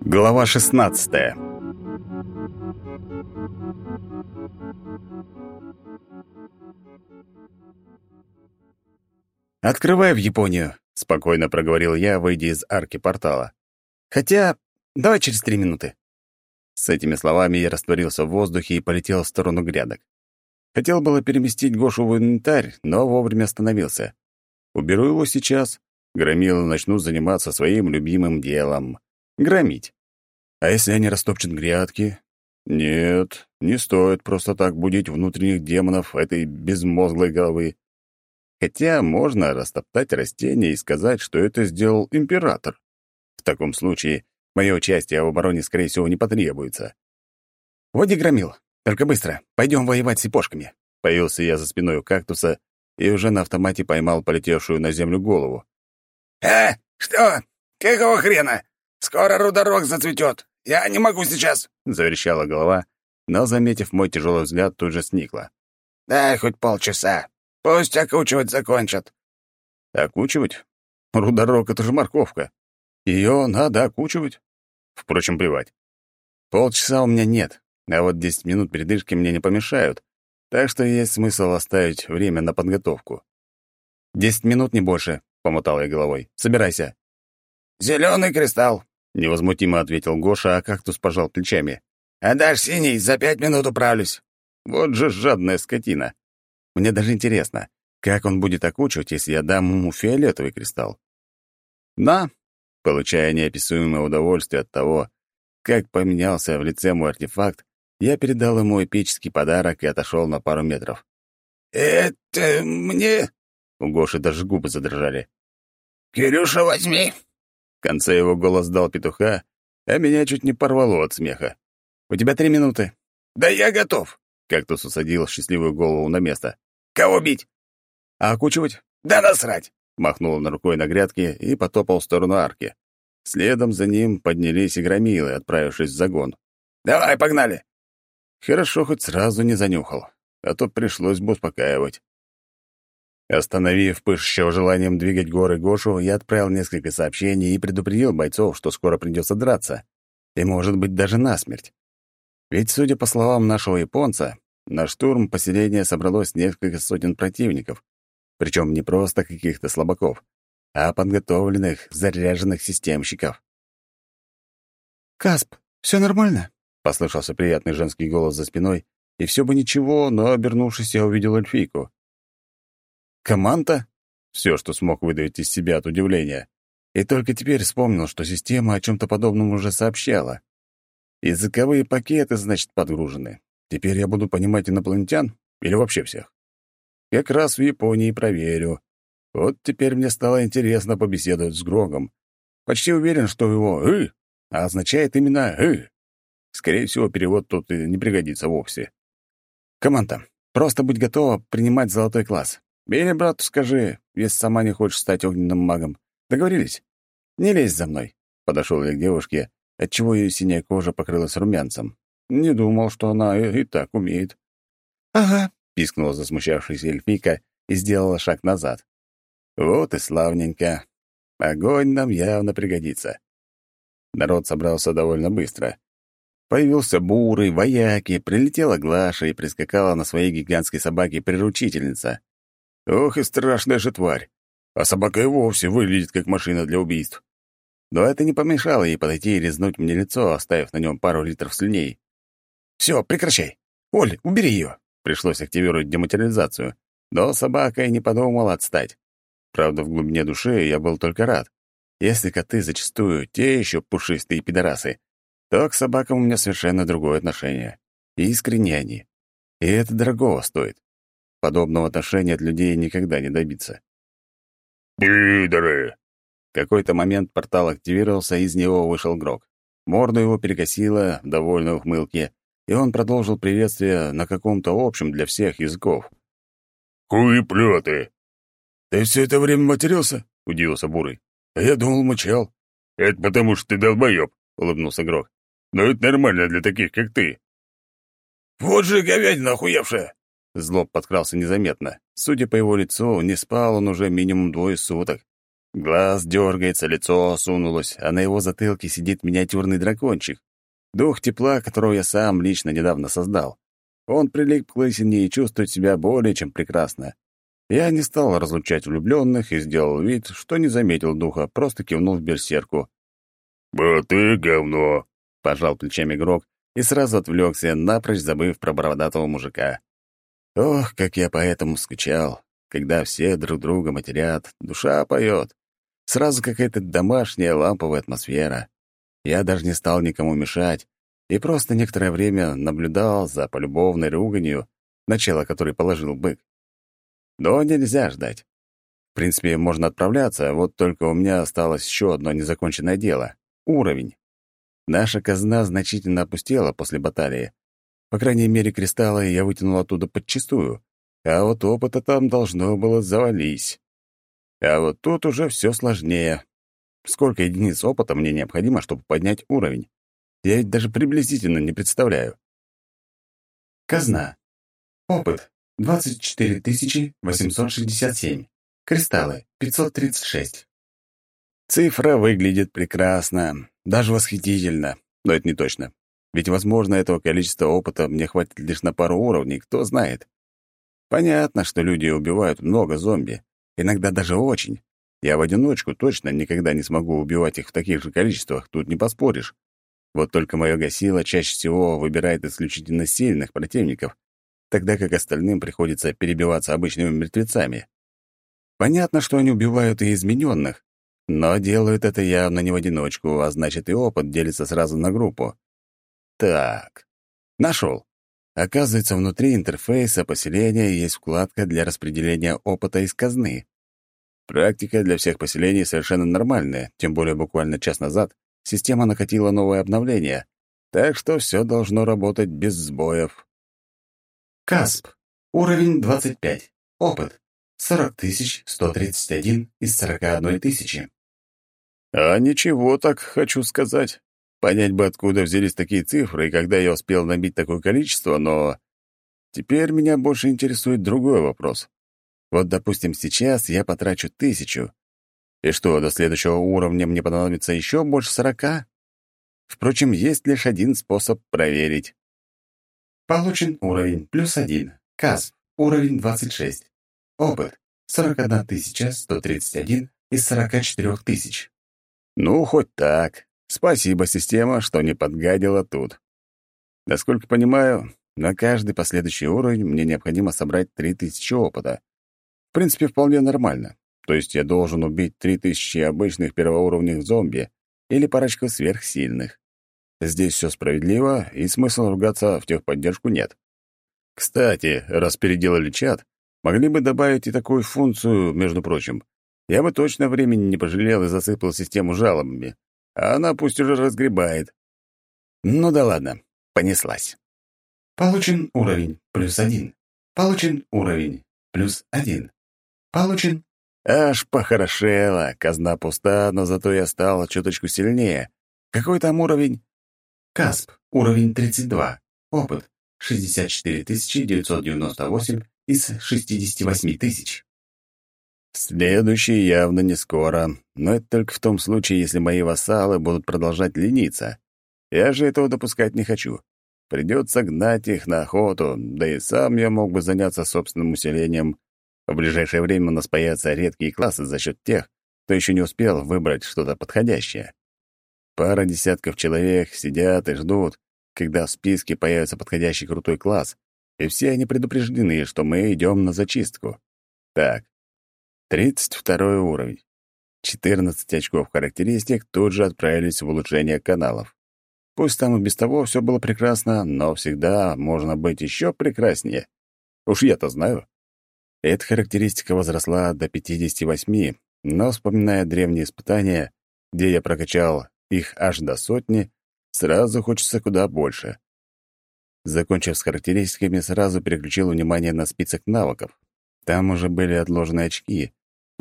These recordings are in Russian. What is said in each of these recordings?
Глава 16 «Открывай в Японию», — спокойно проговорил я, выйдя из арки портала. «Хотя, давай через три минуты». С этими словами я растворился в воздухе и полетел в сторону грядок. Хотел было переместить Гошу в инвентарь, но вовремя остановился. Уберу его сейчас, громилы начнут заниматься своим любимым делом — громить. А если они растопчут грядки? Нет, не стоит просто так будить внутренних демонов этой безмозглой головы. Хотя можно растоптать растения и сказать, что это сделал император. В таком случае мое участие в обороне, скорее всего, не потребуется. «Води громил, только быстро, пойдем воевать с сипошками». Появился я за спиной у кактуса и уже на автомате поймал полетевшую на землю голову. «А, что? Какого хрена? Скоро рудорог зацветет. Я не могу сейчас!» — заверещала голова, но, заметив мой тяжелый взгляд, тут же сникла. «Дай хоть полчаса. Пусть окучивать закончат». «Окучивать? Рудорог — это же морковка. Ее надо окучивать. Впрочем, плевать. Полчаса у меня нет, а вот десять минут передышки мне не помешают, так что есть смысл оставить время на подготовку. «Десять минут, не больше», — помотал я головой. «Собирайся». «Зеленый кристалл», — невозмутимо ответил Гоша, а кактус пожал плечами. «А дашь синий, за пять минут управлюсь». Вот же жадная скотина. Мне даже интересно, как он будет окучивать, если я дам ему фиолетовый кристалл. На, получая неописуемое удовольствие от того, как поменялся в лице мой артефакт, я передал ему эпический подарок и отошел на пару метров. «Это мне?» У Гоши даже губы задрожали. «Кирюша, возьми!» В конце его голос дал петуха, а меня чуть не порвало от смеха. «У тебя три минуты». «Да я готов!» Кактус усадил счастливую голову на место. «Кого бить?» «А окучивать?» «Да насрать!» Махнул он рукой на грядке и потопал в сторону арки. Следом за ним поднялись и громилы, отправившись в загон. «Давай, погнали!» Хорошо, хоть сразу не занюхал, а то пришлось бы успокаивать. Остановив пышущего желанием двигать горы Гошу, я отправил несколько сообщений и предупредил бойцов, что скоро придется драться. И, может быть, даже насмерть. Ведь, судя по словам нашего японца, на штурм поселения собралось несколько сотен противников, причем не просто каких-то слабаков, а подготовленных, заряженных системщиков. «Касп, все нормально?» — послышался приятный женский голос за спиной, и все бы ничего, но, обернувшись, я увидел эльфийку. «Команда?» — все, что смог выдавить из себя от удивления. И только теперь вспомнил, что система о чем то подобном уже сообщала. Языковые пакеты, значит, подгружены. Теперь я буду понимать инопланетян или вообще всех. Как раз в Японии проверю. Вот теперь мне стало интересно побеседовать с Грогом. Почти уверен, что его «ы» означает именно «ы». Скорее всего, перевод тут и не пригодится вовсе. Команда, просто будь готова принимать золотой класс. Или брату скажи, если сама не хочешь стать огненным магом. Договорились? Не лезь за мной. Подошел я к девушке, отчего ее синяя кожа покрылась румянцем. Не думал, что она и, и так умеет. «Ага», — пискнула засмущавшаяся эльфийка и сделала шаг назад. «Вот и славненько. Огонь нам явно пригодится». Народ собрался довольно быстро. Появился бурый, вояки, прилетела Глаша и прискакала на своей гигантской собаке приручительница. Ох и страшная же тварь. А собака и вовсе выглядит как машина для убийств. Но это не помешало ей подойти и резнуть мне лицо, оставив на нем пару литров слюней. «Все, прекращай! Оль, убери ее!» Пришлось активировать дематериализацию. Но собака и не подумала отстать. Правда, в глубине души я был только рад. Если коты зачастую те еще пушистые пидорасы, то к собакам у меня совершенно другое отношение. Искренне они. И это дорогого стоит. Подобного отношения от людей никогда не добиться. «Пидоры!» В какой-то момент портал активировался, из него вышел Грок. Морду его перекосило в довольной ухмылке, и он продолжил приветствие на каком-то общем для всех языков. «Хуеплёты!» «Ты все это время матерился?» — удивился Бурый. «А я думал, мычал». «Это потому что ты долбоёб», — улыбнулся Грок. «Но это нормально для таких, как ты». «Вот же говядина охуевшая!» Злоб подкрался незаметно. Судя по его лицу, не спал он уже минимум двое суток. Глаз дергается, лицо сунулось, а на его затылке сидит миниатюрный дракончик. Дух тепла, которого я сам лично недавно создал. Он прилип к лысине и чувствует себя более чем прекрасно. Я не стал разлучать влюбленных и сделал вид, что не заметил духа, просто кивнул в берсерку. «Ба ты говно!» — пожал плечами игрок и сразу отвлекся, напрочь забыв про бородатого мужика. Ох, как я по этому скучал. Когда все друг друга матерят, душа поет. Сразу какая-то домашняя ламповая атмосфера. Я даже не стал никому мешать и просто некоторое время наблюдал за полюбовной руганью, начало которой положил бык. Но нельзя ждать. В принципе, можно отправляться, вот только у меня осталось еще одно незаконченное дело — уровень. Наша казна значительно опустела после баталии. По крайней мере, кристаллы я вытянул оттуда подчистую, а вот опыта там должно было завались. А вот тут уже все сложнее. Сколько единиц опыта мне необходимо, чтобы поднять уровень? Я ведь даже приблизительно не представляю. Казна. Опыт. 24 867. Кристаллы. 536. Цифра выглядит прекрасно, даже восхитительно, но это не точно. Ведь, возможно, этого количества опыта мне хватит лишь на пару уровней, кто знает. Понятно, что люди убивают много зомби, иногда даже очень. Я в одиночку точно никогда не смогу убивать их в таких же количествах, тут не поспоришь. Вот только мое гасило чаще всего выбирает исключительно сильных противников, тогда как остальным приходится перебиваться обычными мертвецами. Понятно, что они убивают и измененных, но делают это явно не в одиночку, а значит и опыт делится сразу на группу. Так, нашел. Оказывается, внутри интерфейса поселения есть вкладка для распределения опыта из казны. Практика для всех поселений совершенно нормальная, тем более буквально час назад система накатила новое обновление, так что все должно работать без сбоев. Касп. Уровень 25. Опыт. 40 131 из 41 тысячи. А ничего так, хочу сказать. Понять бы, откуда взялись такие цифры и когда я успел набить такое количество, но... Теперь меня больше интересует другой вопрос. Вот, допустим, сейчас я потрачу тысячу. И что, до следующего уровня мне понадобится еще больше сорока? Впрочем, есть лишь один способ проверить. Получен уровень плюс один. КАСП. Уровень 26. Опыт. 41 131 из 44 тысяч. Ну, хоть так. Спасибо, система, что не подгадила тут. Насколько понимаю, на каждый последующий уровень мне необходимо собрать 3000 опыта. В принципе, вполне нормально. То есть я должен убить 3000 обычных первоуровневых зомби или парочку сверхсильных. Здесь все справедливо, и смысла ругаться в техподдержку нет. Кстати, раз переделали чат, могли бы добавить и такую функцию, между прочим, я бы точно времени не пожалел и засыпал систему жалобами. А она пусть уже разгребает. Ну да ладно, понеслась. Получен уровень плюс один. Получен уровень плюс один. Получен... Аж похорошело, казна пуста, но зато я стал чуточку сильнее. Какой там уровень? Касп, уровень 32. Опыт, 64 998 из 68 тысяч. Следующий явно не скоро, но это только в том случае, если мои вассалы будут продолжать лениться. Я же этого допускать не хочу. Придется гнать их на охоту, да и сам я мог бы заняться собственным усилением. В ближайшее время у нас появятся редкие классы за счет тех, кто еще не успел выбрать что-то подходящее. Пара десятков человек сидят и ждут, когда в списке появится подходящий крутой класс, и все они предупреждены, что мы идем на зачистку. Так, Тридцать второй уровень. 14 очков характеристик тут же отправились в улучшение каналов. Пусть там и без того все было прекрасно, но всегда можно быть еще прекраснее. Уж я-то знаю. Эта характеристика возросла до 58, но, вспоминая древние испытания, где я прокачал их аж до сотни, сразу хочется куда больше. Закончив с характеристиками, сразу переключил внимание на список навыков. Там уже были отложены очки,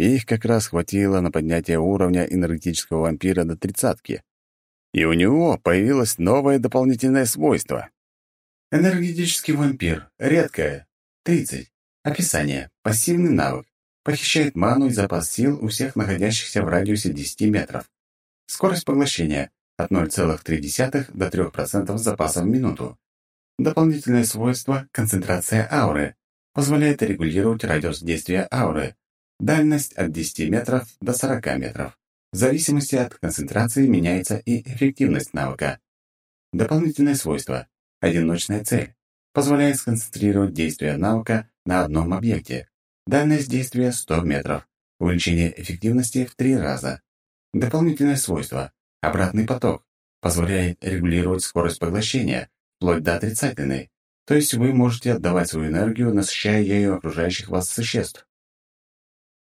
их как раз хватило на поднятие уровня энергетического вампира до тридцатки. И у него появилось новое дополнительное свойство. Энергетический вампир. Редкое. 30. Описание. Пассивный навык. Похищает ману и запас сил у всех находящихся в радиусе 10 метров. Скорость поглощения от 0,3 до 3% запаса в минуту. Дополнительное свойство – концентрация ауры. Позволяет регулировать радиус действия ауры. Дальность от 10 метров до 40 метров. В зависимости от концентрации меняется и эффективность навыка. Дополнительное свойство – одиночная цель. Позволяет сконцентрировать действие навыка на одном объекте. Дальность действия 100 метров. Увеличение эффективности в 3 раза. Дополнительное свойство – обратный поток. Позволяет регулировать скорость поглощения, вплоть до отрицательной. То есть вы можете отдавать свою энергию, насыщая ею окружающих вас существ.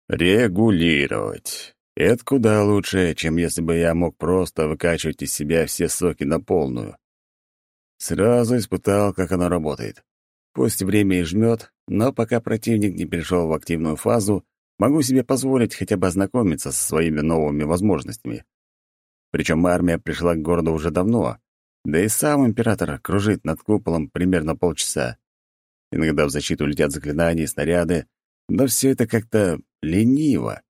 Регулировать. Это куда лучше, чем если бы я мог просто выкачивать из себя все соки на полную. Сразу испытал, как оно работает. Пусть время и жмет, но пока противник не перешел в активную фазу, могу себе позволить хотя бы ознакомиться со своими новыми возможностями. Причем армия пришла к городу уже давно, да и сам император кружит над куполом примерно полчаса. Иногда в защиту летят заклинания и снаряды, но все это как-то лениво.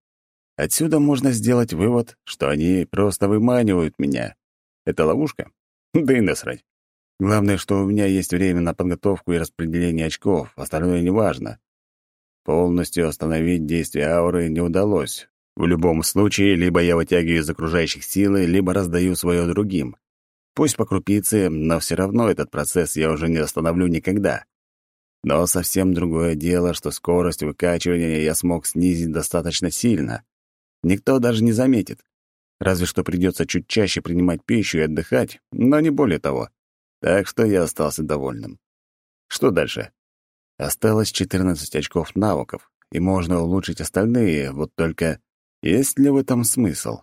Отсюда можно сделать вывод, что они просто выманивают меня. Это ловушка? Да и насрать. Главное, что у меня есть время на подготовку и распределение очков, остальное неважно. Полностью остановить действие ауры не удалось. В любом случае, либо я вытягиваю из окружающих силы, либо раздаю свое другим. Пусть по крупице, но все равно этот процесс я уже не остановлю никогда. Но совсем другое дело, что скорость выкачивания я смог снизить достаточно сильно. Никто даже не заметит. Разве что придется чуть чаще принимать пищу и отдыхать, но не более того. Так что я остался довольным. Что дальше? Осталось 14 очков навыков, и можно улучшить остальные, вот только есть ли в этом смысл?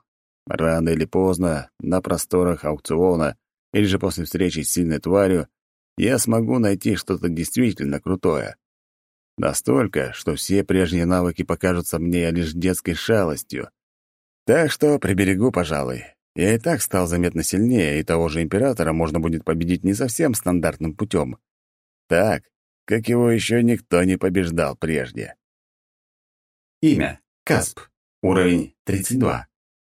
Рано или поздно, на просторах аукциона или же после встречи с сильной тварью, я смогу найти что-то действительно крутое. Настолько, что все прежние навыки покажутся мне лишь детской шалостью. Так что приберегу, пожалуй, я и так стал заметно сильнее, и того же императора можно будет победить не совсем стандартным путем. Так, как его еще никто не побеждал прежде. Имя. Касп. Уровень 32.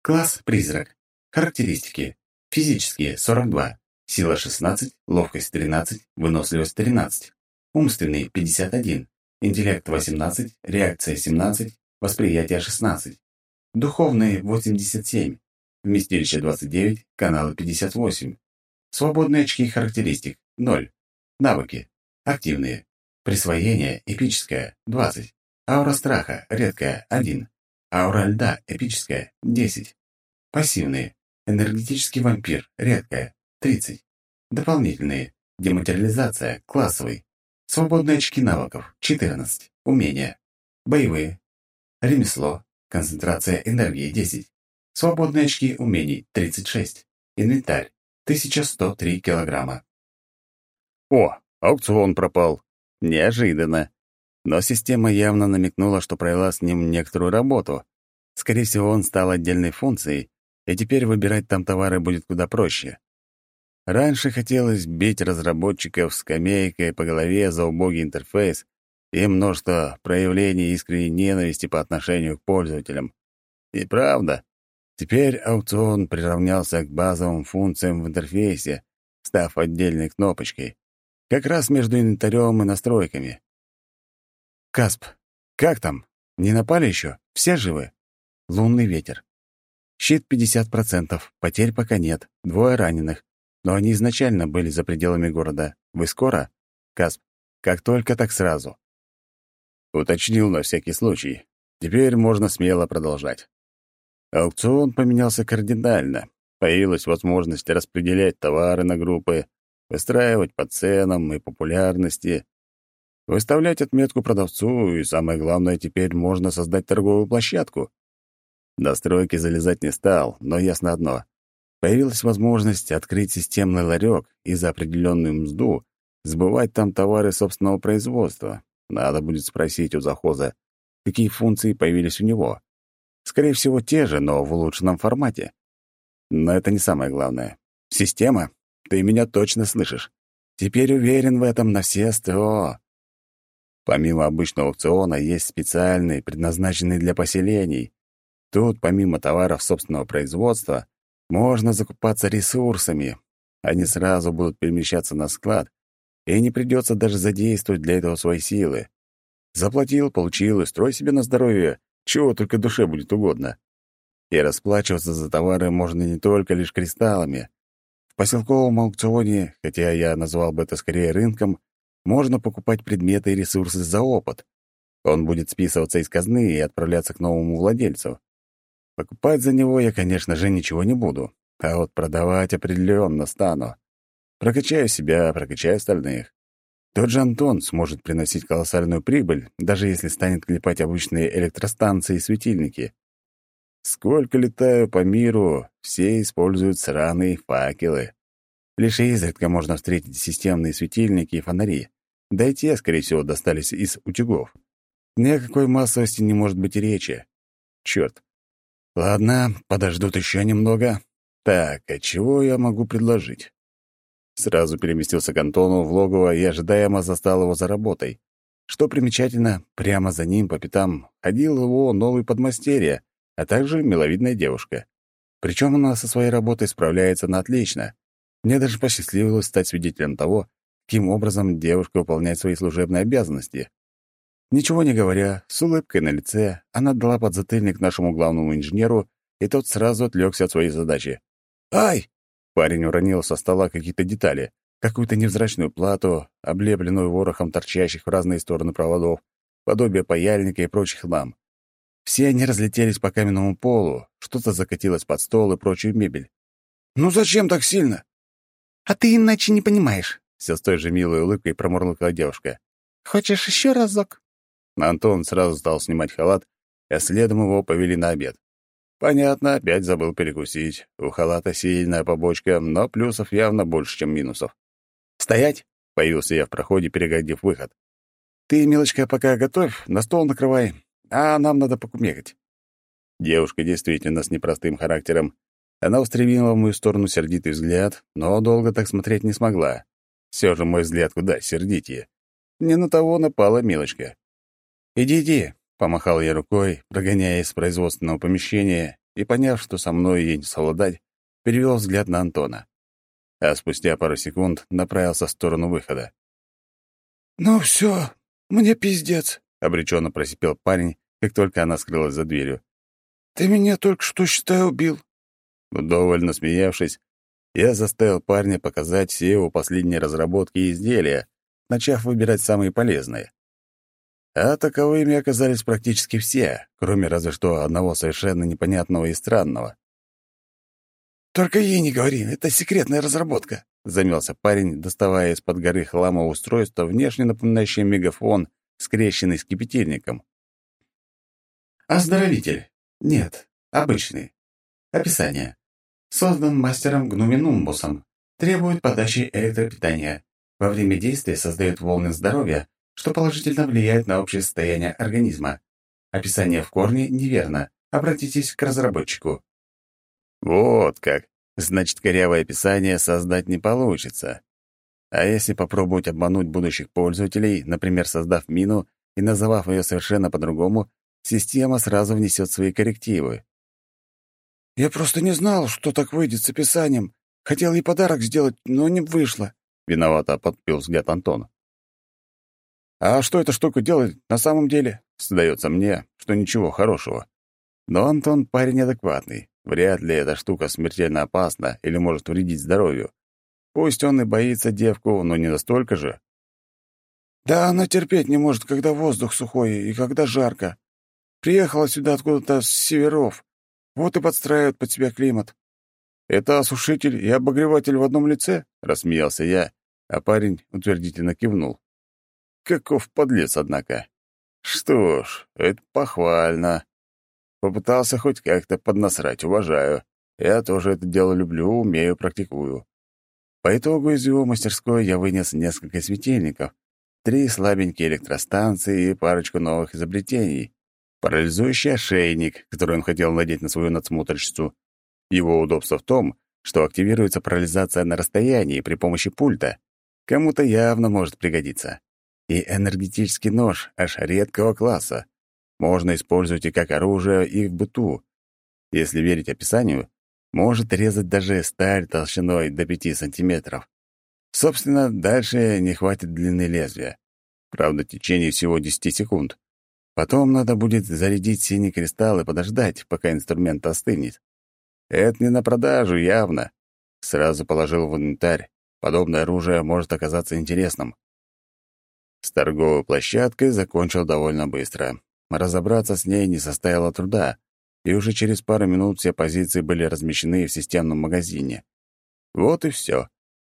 Класс Призрак. Характеристики. Физические 42. Сила 16, ловкость 13, выносливость 13. Умственный 51. Интеллект 18, реакция 17, восприятие 16. Духовный 87. Вместилище 29, каналы 58. Свободные очки характеристик 0. Навыки. Активные. Присвоение эпическое 20. Аура страха редкая 1. Аура льда эпическая 10. Пассивные. Энергетический вампир редкая 30. Дополнительные. Дематериализация классовый. Свободные очки навыков 14. Умения. Боевые. Ремесло. Концентрация энергии 10. Свободные очки умений – 36. Инвентарь – 1103 килограмма. О, аукцион пропал. Неожиданно. Но система явно намекнула, что провела с ним некоторую работу. Скорее всего, он стал отдельной функцией, и теперь выбирать там товары будет куда проще. Раньше хотелось бить разработчиков скамейкой по голове за убогий интерфейс и множество проявлений искренней ненависти по отношению к пользователям. И правда, Теперь аукцион приравнялся к базовым функциям в интерфейсе, став отдельной кнопочкой, как раз между инвентарем и настройками. «Касп, как там? Не напали еще? Все живы?» «Лунный ветер. Щит 50%, потерь пока нет, двое раненых, но они изначально были за пределами города. Вы скоро?» «Касп, как только, так сразу». Уточнил на всякий случай. Теперь можно смело продолжать. Аукцион поменялся кардинально. Появилась возможность распределять товары на группы, выстраивать по ценам и популярности, выставлять отметку продавцу, и самое главное, теперь можно создать торговую площадку. До стройки залезать не стал, но ясно одно. Появилась возможность открыть системный ларек и за определенную мзду сбывать там товары собственного производства. Надо будет спросить у захоза, какие функции появились у него. Скорее всего, те же, но в улучшенном формате. Но это не самое главное. Система, ты меня точно слышишь. Теперь уверен в этом на все сто. Помимо обычного аукциона есть специальный, предназначенный для поселений. Тут, помимо товаров собственного производства, можно закупаться ресурсами. Они сразу будут перемещаться на склад, и не придется даже задействовать для этого свои силы. Заплатил, получил и строй себе на здоровье, чего только душе будет угодно. И расплачиваться за товары можно не только лишь кристаллами. В поселковом аукционе, хотя я назвал бы это скорее рынком, можно покупать предметы и ресурсы за опыт. Он будет списываться из казны и отправляться к новому владельцу. Покупать за него я, конечно же, ничего не буду, а вот продавать определенно стану. Прокачаю себя, прокачаю остальных. Тот же Антон сможет приносить колоссальную прибыль, даже если станет клепать обычные электростанции и светильники. Сколько летаю по миру, все используют сраные факелы. Лишь изредка можно встретить системные светильники и фонари. Да и те, скорее всего, достались из утюгов. Ни о какой массовости не может быть речи. Черт. Ладно, подождут еще немного. Так, а чего я могу предложить? Сразу переместился к Антону в логово и ожидаемо застал его за работой. Что примечательно, прямо за ним по пятам ходил его новый подмастерье, а также миловидная девушка. Причем она со своей работой справляется на отлично. Мне даже посчастливилось стать свидетелем того, каким образом девушка выполняет свои служебные обязанности. Ничего не говоря, с улыбкой на лице, она дала подзатыльник нашему главному инженеру, и тот сразу отвлекся от своей задачи. «Ай!» Парень уронил со стола какие-то детали, какую-то невзрачную плату, облепленную ворохом торчащих в разные стороны проводов, подобие паяльника и прочих лам. Все они разлетелись по каменному полу, что-то закатилось под стол и прочую мебель. «Ну зачем так сильно?» «А ты иначе не понимаешь», — все с той же милой улыбкой промурлыкала девушка. «Хочешь еще разок?» Антон сразу стал снимать халат, а следом его повели на обед. Понятно, опять забыл перекусить. У халата сильная побочка, но плюсов явно больше, чем минусов. «Стоять!» — появился я в проходе, перегодив выход. «Ты, милочка, пока готовь, на стол накрывай, а нам надо покумекать». Девушка действительно с непростым характером. Она устремила в мою сторону сердитый взгляд, но долго так смотреть не смогла. Все же мой взгляд куда сердитее. Не на того напала милочка. «Иди, иди, Помахал я рукой, прогоняя из производственного помещения, и, поняв, что со мной ей не совладать, перевел взгляд на Антона. А спустя пару секунд направился в сторону выхода. «Ну все, мне пиздец», — обреченно просипел парень, как только она скрылась за дверью. «Ты меня только что, считай, убил». Вдоволь насмеявшись, я заставил парня показать все его последние разработки и изделия, начав выбирать самые полезные. А таковыми оказались практически все, кроме разве что одного совершенно непонятного и странного. «Только ей не говори, это секретная разработка», — замялся парень, доставая из-под горы хлама устройство, внешне напоминающее мегафон, скрещенный с кипятильником. Оздоровитель. Нет, обычный. Описание. Создан мастером Гнуминумбусом. Требует подачи электропитания. Во время действия создает волны здоровья, что положительно влияет на общее состояние организма. Описание в корне неверно. Обратитесь к разработчику. Вот как. Значит, корявое описание создать не получится. А если попробовать обмануть будущих пользователей, например, создав мину и называв ее совершенно по-другому, система сразу внесет свои коррективы. «Я просто не знал, что так выйдет с описанием. Хотел ей подарок сделать, но не вышло», — виновато подпил взгляд Антона. А что эта штука делает на самом деле? Сдается мне, что ничего хорошего. Но Антон парень адекватный. Вряд ли эта штука смертельно опасна или может вредить здоровью. Пусть он и боится девку, но не настолько же. Да она терпеть не может, когда воздух сухой и когда жарко. Приехала сюда откуда-то с северов. Вот и подстраивает под себя климат. Это осушитель и обогреватель в одном лице? Рассмеялся я, а парень утвердительно кивнул. Каков подлец, однако. Что ж, это похвально. Попытался хоть как-то поднасрать, уважаю. Я тоже это дело люблю, умею, практикую. По итогу из его мастерской я вынес несколько светильников, три слабенькие электростанции и парочку новых изобретений. Парализующий ошейник, который он хотел надеть на свою надсмотрщицу. Его удобство в том, что активируется парализация на расстоянии при помощи пульта. Кому-то явно может пригодиться. И энергетический нож аж редкого класса. Можно использовать и как оружие, и в быту. Если верить описанию, может резать даже сталь толщиной до 5 сантиметров. Собственно, дальше не хватит длины лезвия. Правда, течение всего 10 секунд. Потом надо будет зарядить синий кристалл и подождать, пока инструмент остынет. Это не на продажу, явно. Сразу положил в инвентарь. Подобное оружие может оказаться интересным. С торговой площадкой закончил довольно быстро. Разобраться с ней не составило труда, и уже через пару минут все позиции были размещены в системном магазине. Вот и все.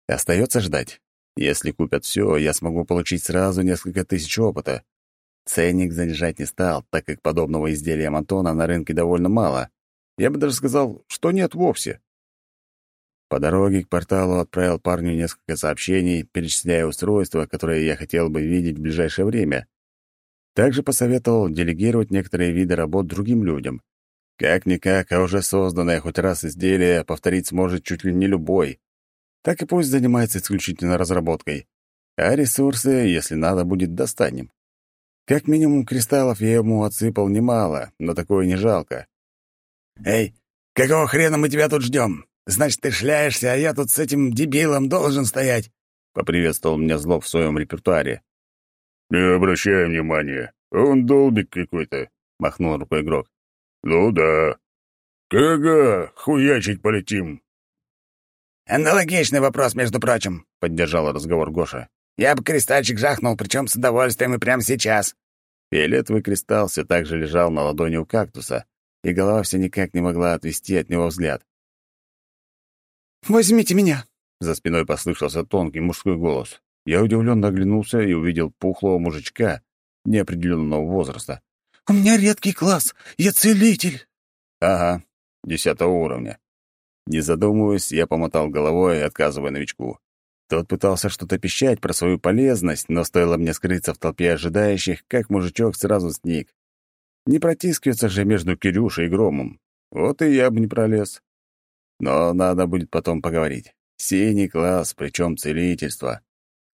Остается ждать. Если купят все, я смогу получить сразу несколько тысяч опыта. Ценник занижать не стал, так как подобного изделия Антона на рынке довольно мало. Я бы даже сказал, что нет вовсе. По дороге к порталу отправил парню несколько сообщений, перечисляя устройства, которые я хотел бы видеть в ближайшее время. Также посоветовал делегировать некоторые виды работ другим людям. Как-никак, а уже созданное хоть раз изделие повторить сможет чуть ли не любой. Так и пусть занимается исключительно разработкой. А ресурсы, если надо будет, достанем. Как минимум кристаллов я ему отсыпал немало, но такое не жалко. «Эй, какого хрена мы тебя тут ждем? Значит, ты шляешься, а я тут с этим дебилом должен стоять?» — поприветствовал меня зло в своем репертуаре. «Не обращай внимания, он долбик какой-то», — махнул рукой игрок. «Ну да. Кага, хуячить полетим». «Аналогичный вопрос, между прочим», — поддержал разговор Гоша. «Я бы кристальчик жахнул, причем с удовольствием и прямо сейчас». Фиолетовый кристалл все так же лежал на ладони у кактуса, и голова все никак не могла отвести от него взгляд. «Возьмите меня!» — за спиной послышался тонкий мужской голос. Я удивленно оглянулся и увидел пухлого мужичка неопределенного возраста. «У меня редкий класс, я целитель!» «Ага, десятого уровня». Не задумываясь, я помотал головой, отказывая новичку. Тот пытался что-то пищать про свою полезность, но стоило мне скрыться в толпе ожидающих, как мужичок сразу сник. Не протискиваться же между Кирюшей и Громом. Вот и я бы не пролез. Но надо будет потом поговорить. Синий класс, причем целительство.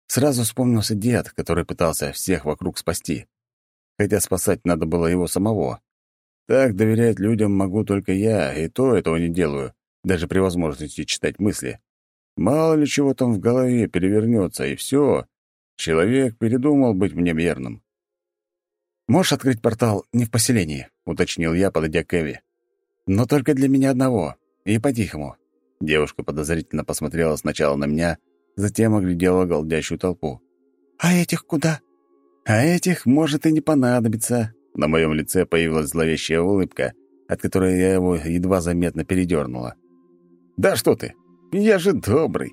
Сразу вспомнился дед, который пытался всех вокруг спасти. Хотя спасать надо было его самого. Так доверять людям могу только я, и то этого не делаю даже при возможности читать мысли. Мало ли чего там в голове перевернется, и все. Человек передумал быть мне верным. «Можешь открыть портал не в поселении?» — уточнил я, подойдя к Эви. «Но только для меня одного. И по-тихому». Девушка подозрительно посмотрела сначала на меня, затем оглядела голдящую толпу. «А этих куда?» «А этих может и не понадобиться». На моем лице появилась зловещая улыбка, от которой я его едва заметно передернула. «Да что ты! Я же добрый!»